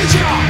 别这